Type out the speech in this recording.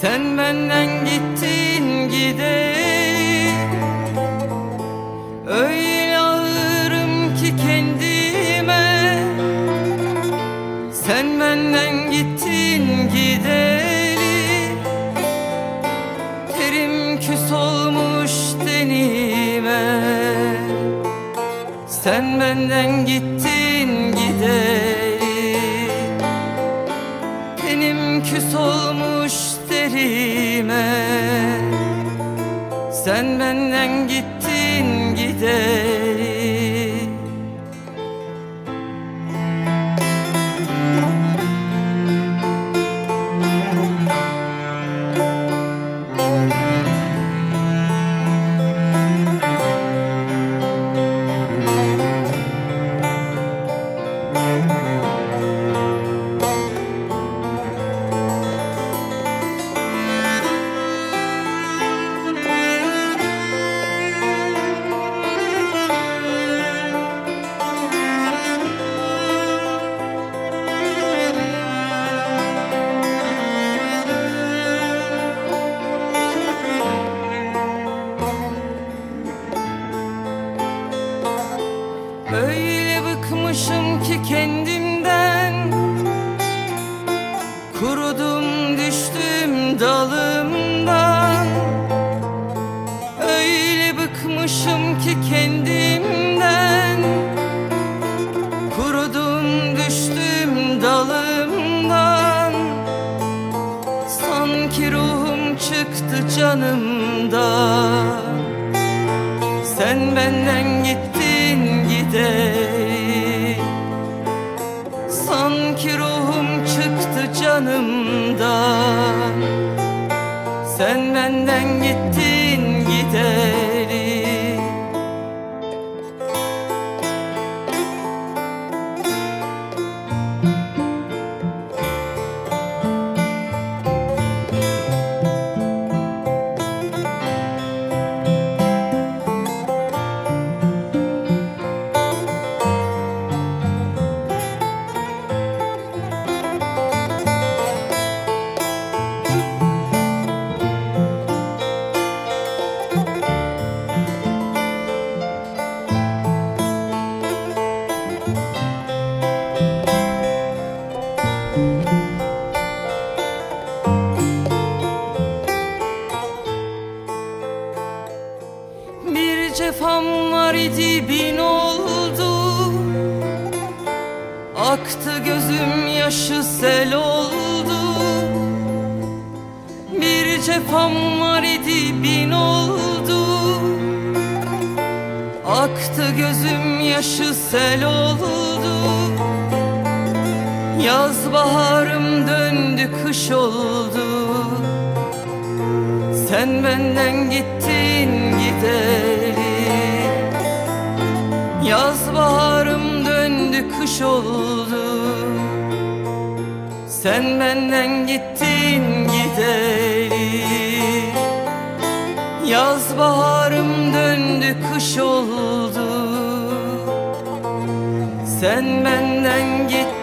Sen benden gittin gideli Öyle ağırım ki kendime. Sen benden gittin gideli Terim küs olmuş tenime. Sen benden gittin gideli Tenim küs olmuş derime Sen benden gittin gideli Öyle bıkmışım ki kendimden. Kurudum düştüm dalımdan. Öyle bıkmışım ki kendimden. Kurudum düştüm dalımdan. Sanki ruhum çıktı canımdan. Sen benden gittin çıktı canımdan Sen benden gittin cefam var idi bin oldu. Aktı gözüm yaşı sel oldu. Bir cefam var idi bin oldu. Aktı gözüm yaşı sel oldu. Yaz baharım döndü kış oldu. Sen benden gittin gideli Yaz baharım döndü kış oldu. Sen benden gittin gideli. Yaz baharım döndü kış oldu. Sen benden gittin